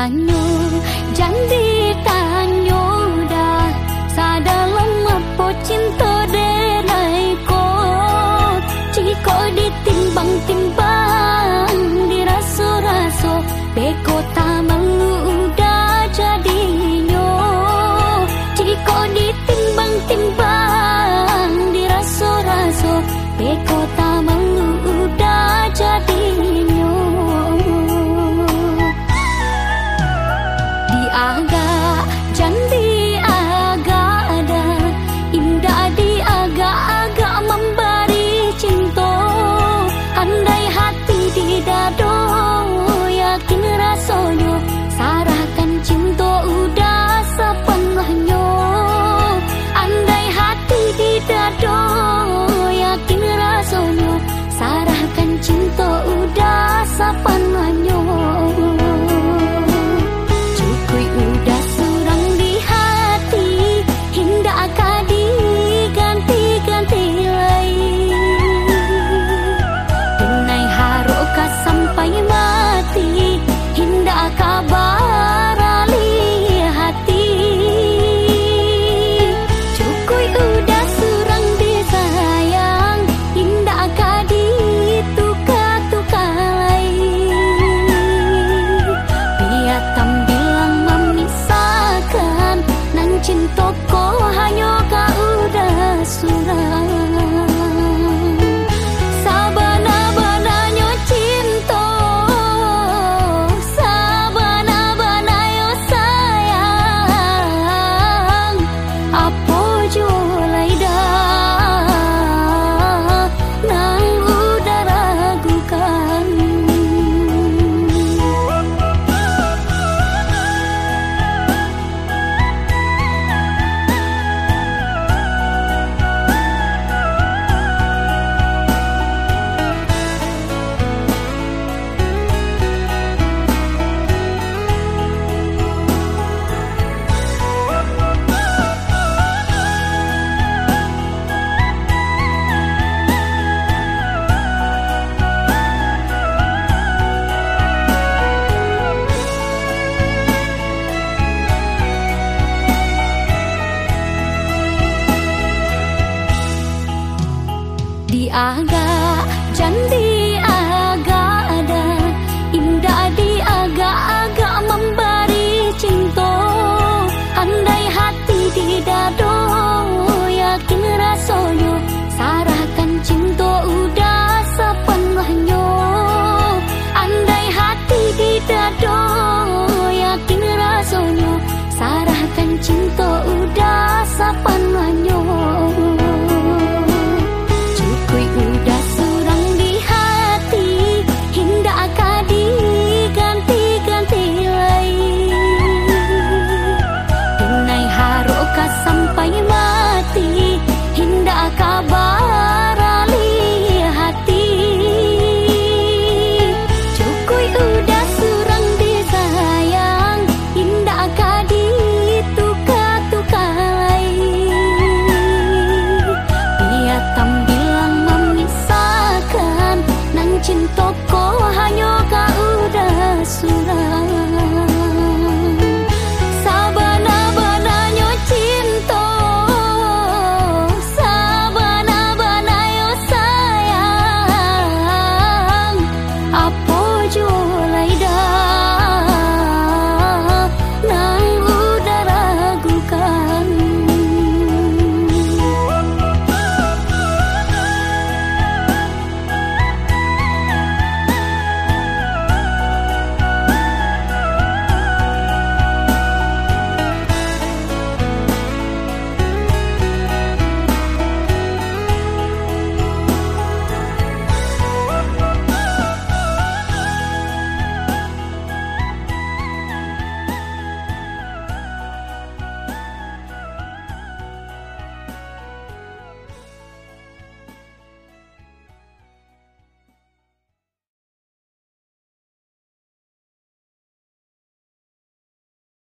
tanyo janji tanyo dah sadalam apo cinta siento aga chẳng đi